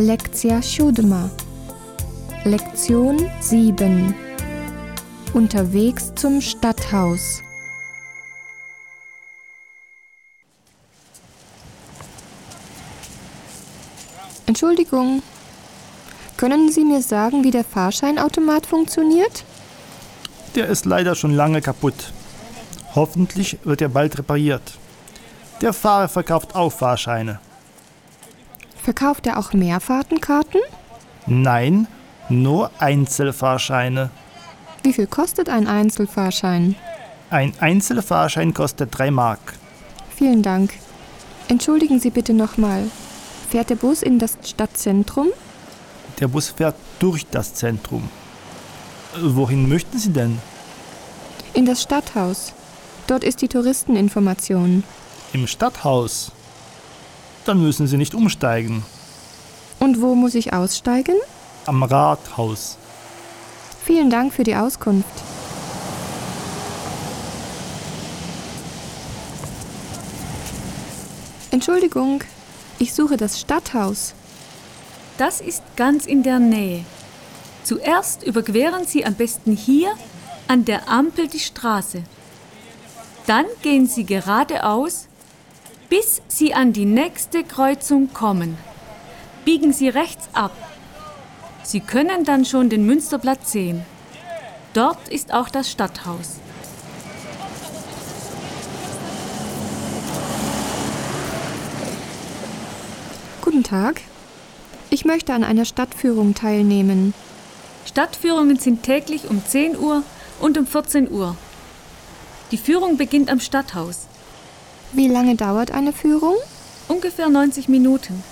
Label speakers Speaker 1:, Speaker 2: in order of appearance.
Speaker 1: Lekcja siódma. Lektion 7. Unterwegs zum Stadthaus. Entschuldigung. Können Sie mir sagen, wie der Fahrscheinautomat funktioniert?
Speaker 2: Der ist leider schon lange kaputt. Hoffentlich wird er bald repariert. Der Fahrer verkauft auch Fahrscheine.
Speaker 1: Verkauft er auch Mehrfahrtenkarten?
Speaker 2: Nein, nur Einzelfahrscheine.
Speaker 1: Wie viel kostet ein Einzelfahrschein?
Speaker 2: Ein Einzelfahrschein kostet 3 Mark.
Speaker 1: Vielen Dank. Entschuldigen Sie bitte nochmal. Fährt der Bus in das Stadtzentrum?
Speaker 2: Der Bus fährt durch das Zentrum. Wohin möchten Sie denn?
Speaker 1: In das Stadthaus. Dort ist die Touristeninformation.
Speaker 2: Im Stadthaus. Dann müssen Sie nicht umsteigen.
Speaker 1: Und wo muss ich aussteigen?
Speaker 2: Am Rathaus.
Speaker 1: Vielen Dank für die Auskunft. Entschuldigung, ich suche das Stadthaus.
Speaker 3: Das ist ganz in der Nähe. Zuerst überqueren Sie am besten hier an der Ampel die Straße. Dann gehen Sie geradeaus, bis Sie an die nächste Kreuzung kommen. Biegen Sie rechts ab. Sie können dann schon den Münsterplatz sehen. Dort ist auch das Stadthaus.
Speaker 1: Guten Tag. Ich möchte an einer Stadtführung teilnehmen.
Speaker 3: Stadtführungen sind täglich um 10 Uhr und um 14 Uhr. Die Führung beginnt am Stadthaus.
Speaker 1: Wie lange dauert eine Führung?
Speaker 3: Ungefähr 90 Minuten.